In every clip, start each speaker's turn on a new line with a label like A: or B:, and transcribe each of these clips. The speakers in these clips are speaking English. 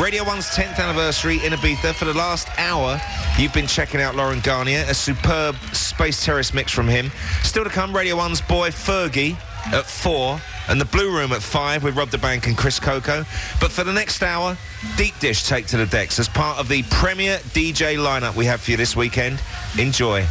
A: Radio 1's 10th anniversary in Ibiza. For the last hour, you've been checking out Laurent Garnier, a superb Space Terrace mix from him. Still to come, Radio 1's boy Fergie at 4 and the Blue Room at 5 with Rob da Bank and Chris Coco. But for the next hour, Deep Dish take to the decks as part of the premier DJ lineup we have for you this weekend. Enjoy.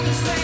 A: understand.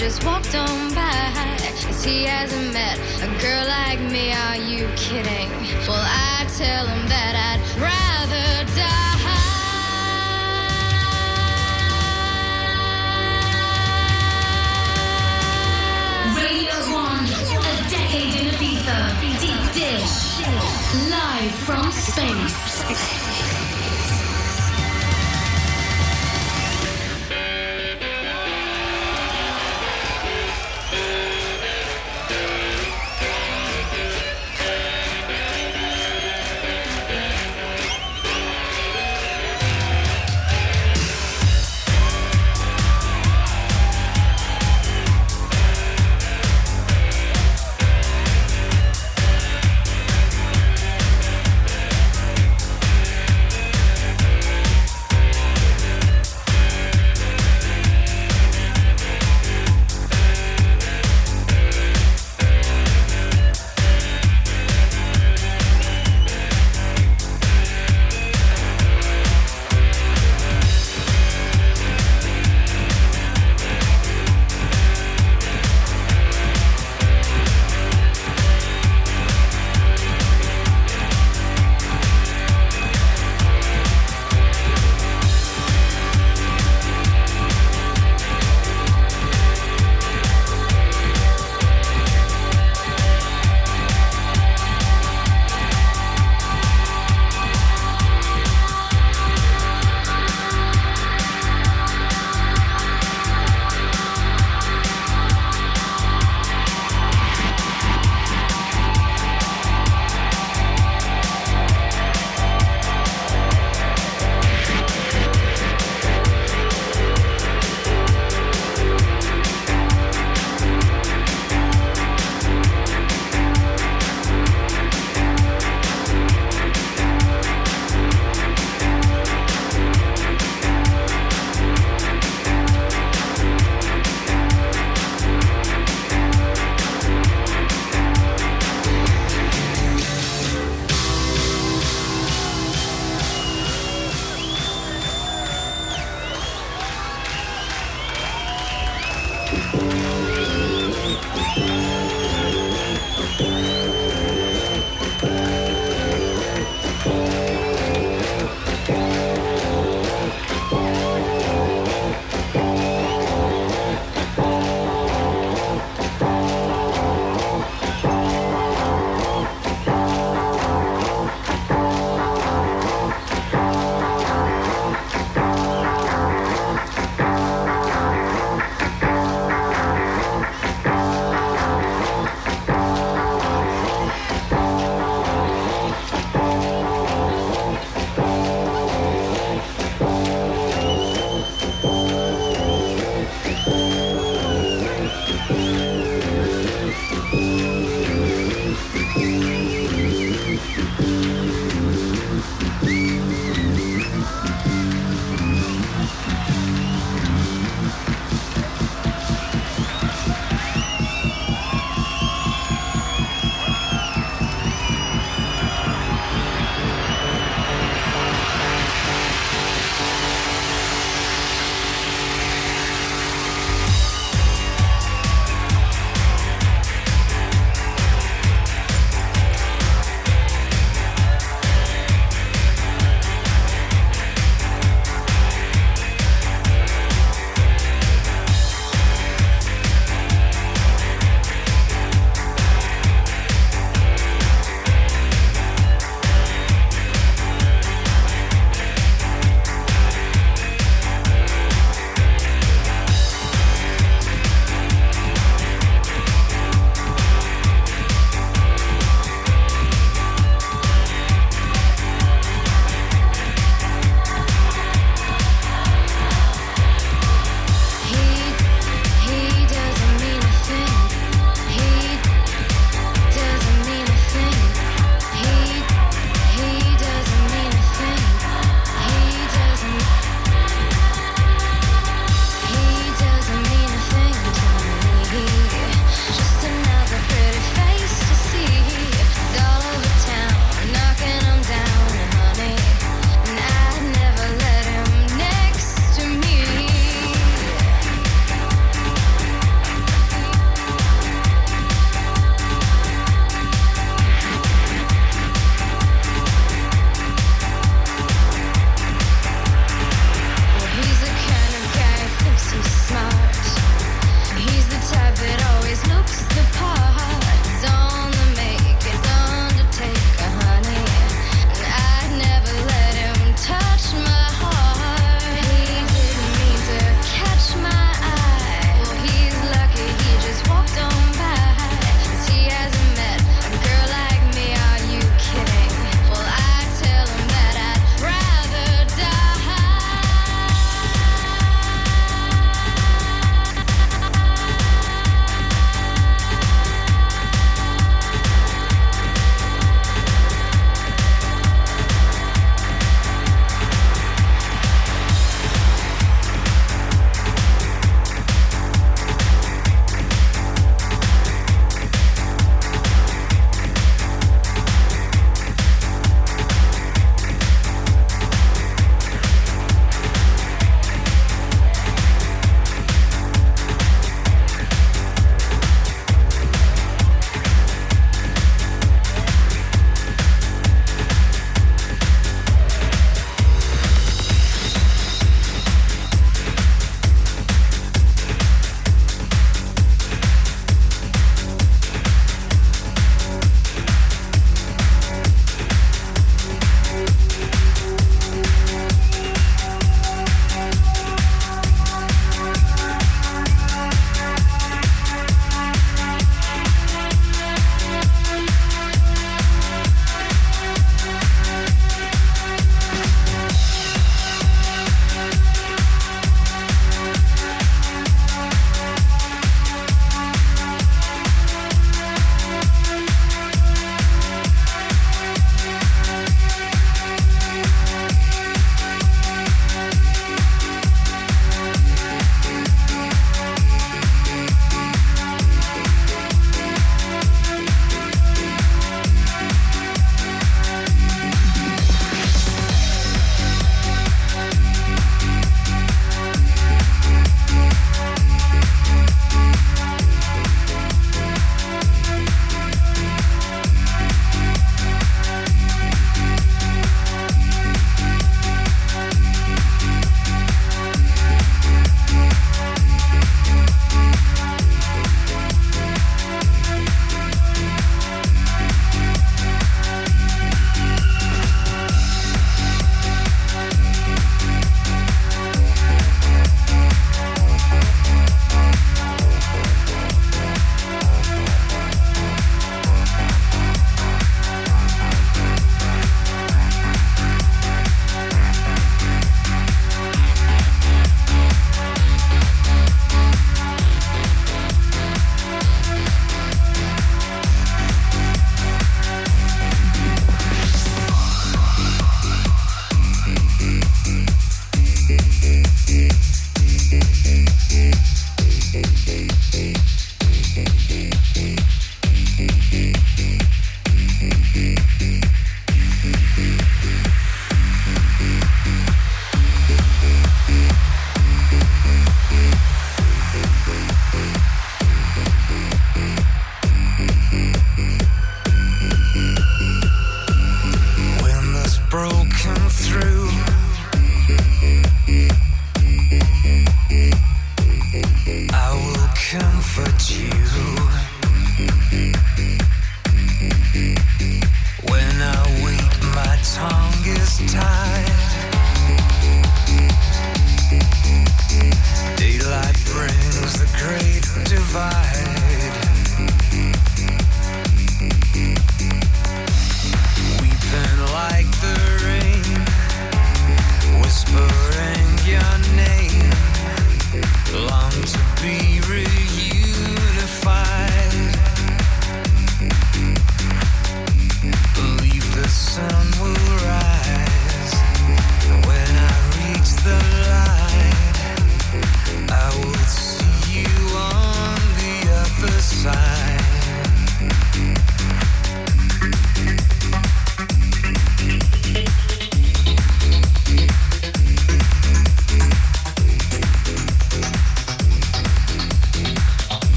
B: Just walked on by. Cause he hasn't met a girl like me. Are you kidding? Well, I tell him that I'd rather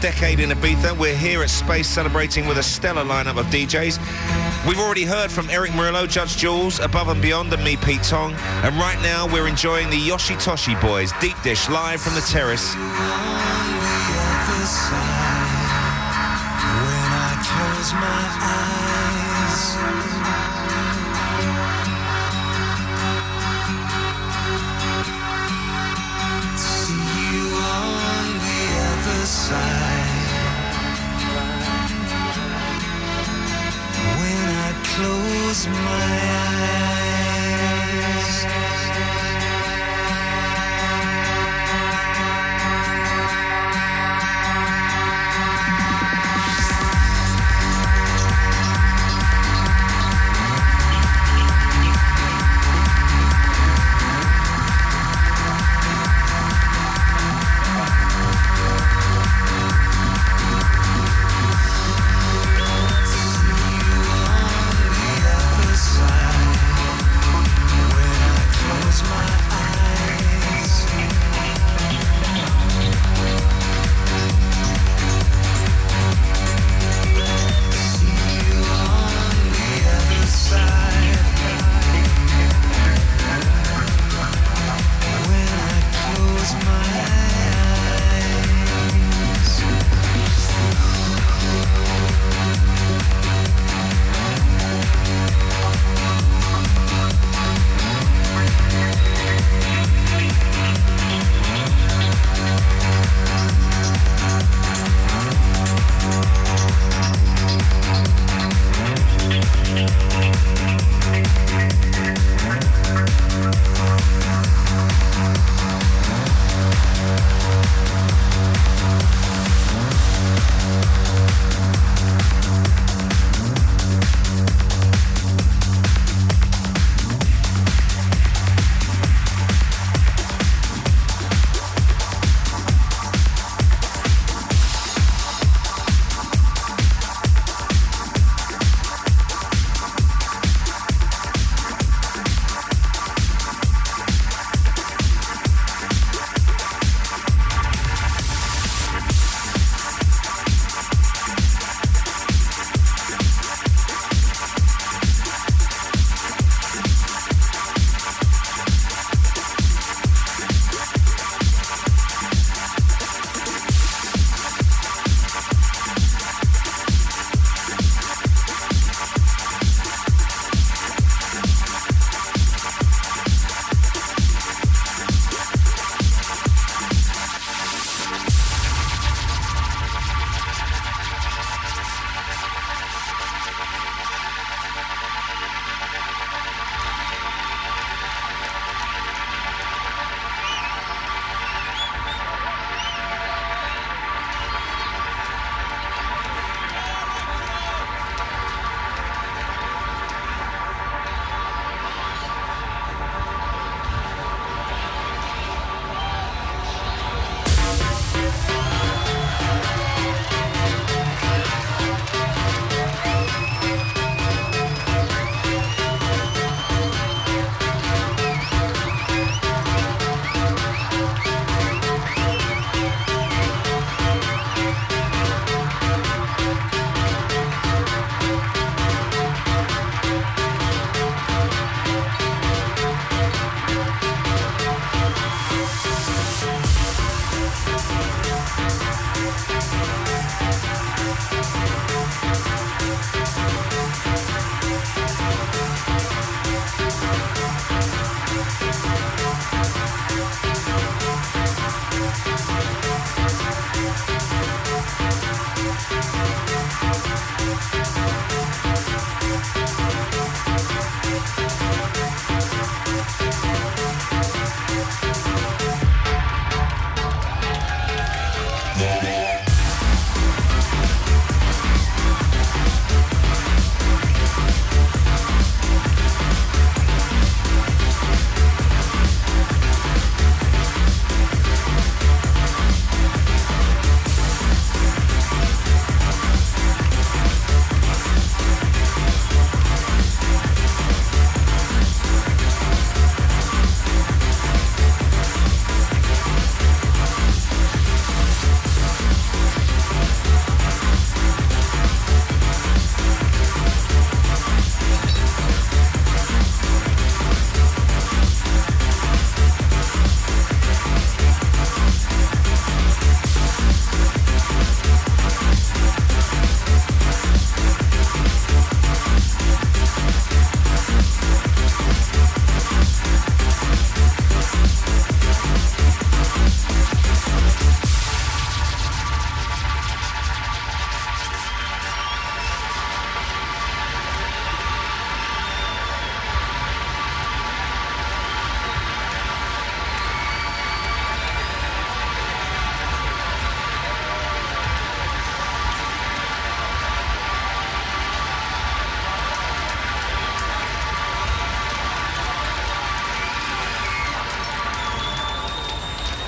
C: Decade in Ibiza.
D: We're here at Space celebrating with a stellar lineup of DJs. We've already heard from Erick Morillo, Judge Jules, Above and Beyond, and me, Pete Tong. And right now, we're enjoying the Yoshitoshi Boys Deep Dish live from the terrace.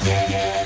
B: yeah,
E: yeah.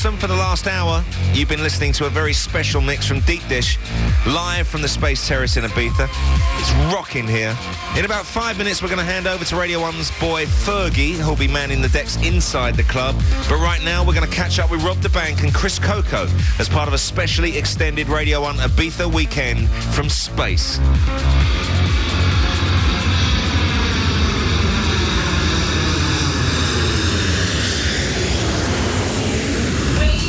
E: Awesome for the last hour. You've been listening to a very special mix from Deep Dish, live from the Space Terrace in Ibiza. It's rocking here. In about five minutes, we're going to hand over to Radio 1's boy Fergie, who'll be manning the decks inside the club. But right now, we're going to catch up with Rob da Bank and Chris Coco as part of a specially extended Radio 1 Ibiza weekend from space.